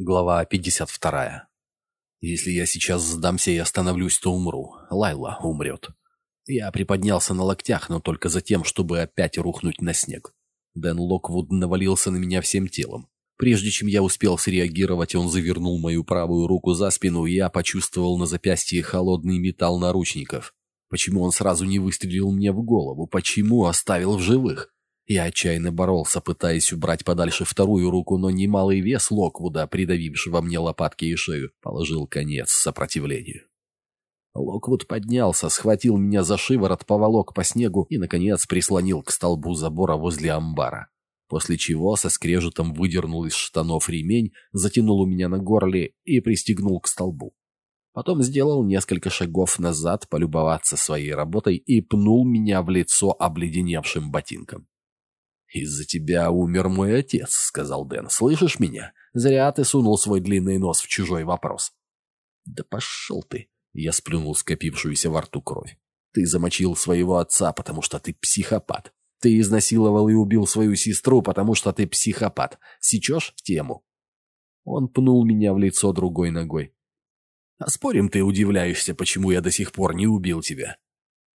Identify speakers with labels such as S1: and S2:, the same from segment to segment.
S1: Глава 52. Если я сейчас сдамся и остановлюсь, то умру. Лайла умрет. Я приподнялся на локтях, но только за тем, чтобы опять рухнуть на снег. Дэн Локвуд навалился на меня всем телом. Прежде чем я успел среагировать, он завернул мою правую руку за спину, и я почувствовал на запястье холодный металл наручников. Почему он сразу не выстрелил мне в голову? Почему оставил в живых? Я отчаянно боролся, пытаясь убрать подальше вторую руку, но немалый вес Локвуда, придавившего мне лопатки и шею, положил конец сопротивлению. Локвуд поднялся, схватил меня за шиворот, поволок по снегу и, наконец, прислонил к столбу забора возле амбара. После чего со скрежетом выдернул из штанов ремень, затянул у меня на горле и пристегнул к столбу. Потом сделал несколько шагов назад полюбоваться своей работой и пнул меня в лицо обледеневшим ботинком. «Из-за тебя умер мой отец», — сказал Дэн. «Слышишь меня? Зря ты сунул свой длинный нос в чужой вопрос». «Да пошел ты!» — я сплюнул скопившуюся во рту кровь. «Ты замочил своего отца, потому что ты психопат. Ты изнасиловал и убил свою сестру, потому что ты психопат. Сечешь тему?» Он пнул меня в лицо другой ногой. «А спорим, ты удивляешься, почему я до сих пор не убил тебя?»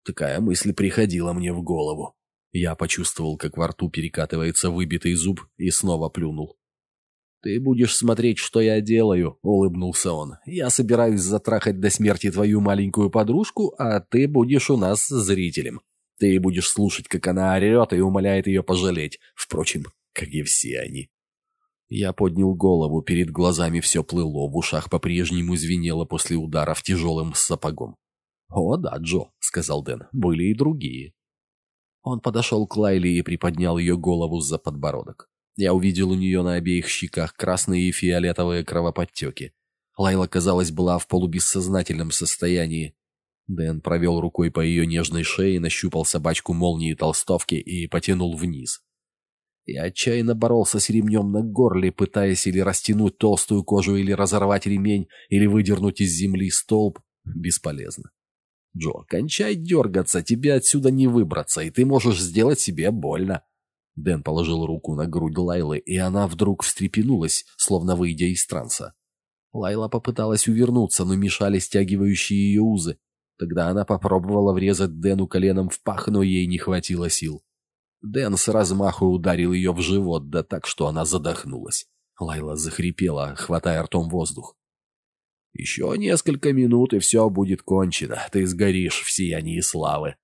S1: Такая мысль приходила мне в голову. Я почувствовал, как во рту перекатывается выбитый зуб, и снова плюнул. «Ты будешь смотреть, что я делаю», — улыбнулся он. «Я собираюсь затрахать до смерти твою маленькую подружку, а ты будешь у нас зрителем. Ты будешь слушать, как она орет и умоляет ее пожалеть. Впрочем, как и все они». Я поднял голову, перед глазами все плыло, в ушах по-прежнему звенело после ударов тяжелым сапогом. «О да, Джо», — сказал Дэн, — «были и другие». Он подошел к Лайле и приподнял ее голову за подбородок. Я увидел у нее на обеих щеках красные и фиолетовые кровоподтеки. Лайла, казалось, была в полубессознательном состоянии. Дэн провел рукой по ее нежной шее, нащупал собачку молнии толстовки и потянул вниз. Я отчаянно боролся с ремнем на горле, пытаясь или растянуть толстую кожу, или разорвать ремень, или выдернуть из земли столб. Бесполезно. Джо, кончай дергаться, тебе отсюда не выбраться, и ты можешь сделать себе больно. Дэн положил руку на грудь Лайлы, и она вдруг встрепенулась, словно выйдя из транса. Лайла попыталась увернуться, но мешали стягивающие ее узы. Тогда она попробовала врезать Дэну коленом в пах, но ей не хватило сил. Дэн с размаху ударил ее в живот, да так, что она задохнулась. Лайла захрипела, хватая ртом воздух. Еще несколько минут, и все будет кончено. Ты сгоришь в сиянии славы.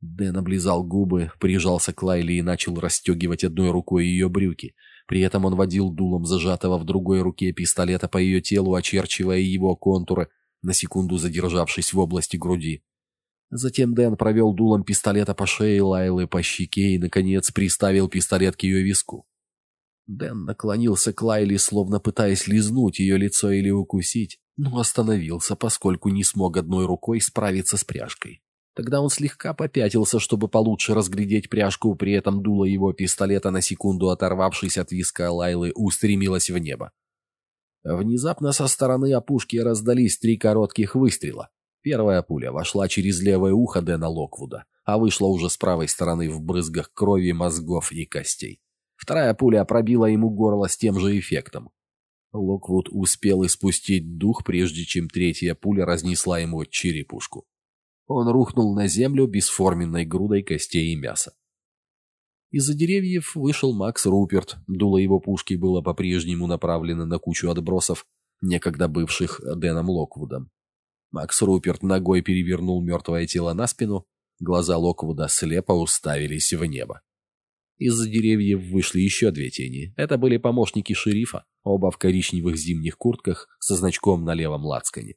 S1: Дэн облизал губы, прижался к Лайле и начал расстегивать одной рукой ее брюки. При этом он водил дулом зажатого в другой руке пистолета по ее телу, очерчивая его контуры, на секунду задержавшись в области груди. Затем Дэн провел дулом пистолета по шее Лайлы, по щеке и, наконец, приставил пистолет к ее виску. Дэн наклонился к Лайле, словно пытаясь лизнуть ее лицо или укусить, но остановился, поскольку не смог одной рукой справиться с пряжкой. Тогда он слегка попятился, чтобы получше разглядеть пряжку, при этом дуло его пистолета на секунду, оторвавшись от виска Лайлы, устремилось в небо. Внезапно со стороны опушки раздались три коротких выстрела. Первая пуля вошла через левое ухо Дэна Локвуда, а вышла уже с правой стороны в брызгах крови, мозгов и костей. Вторая пуля пробила ему горло с тем же эффектом. Локвуд успел испустить дух, прежде чем третья пуля разнесла ему черепушку. Он рухнул на землю бесформенной грудой костей и мяса. Из-за деревьев вышел Макс Руперт. Дуло его пушки было по-прежнему направлено на кучу отбросов, некогда бывших Дэном Локвудом. Макс Руперт ногой перевернул мертвое тело на спину, глаза Локвуда слепо уставились в небо. Из-за деревьев вышли еще две тени. Это были помощники шерифа, оба в коричневых зимних куртках со значком на левом лацкане.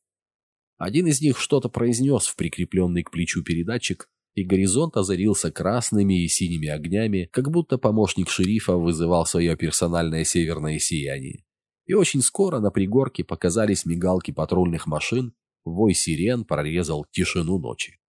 S1: Один из них что-то произнес в прикрепленный к плечу передатчик, и горизонт озарился красными и синими огнями, как будто помощник шерифа вызывал свое персональное северное сияние. И очень скоро на пригорке показались мигалки патрульных машин, вой сирен прорезал тишину ночи.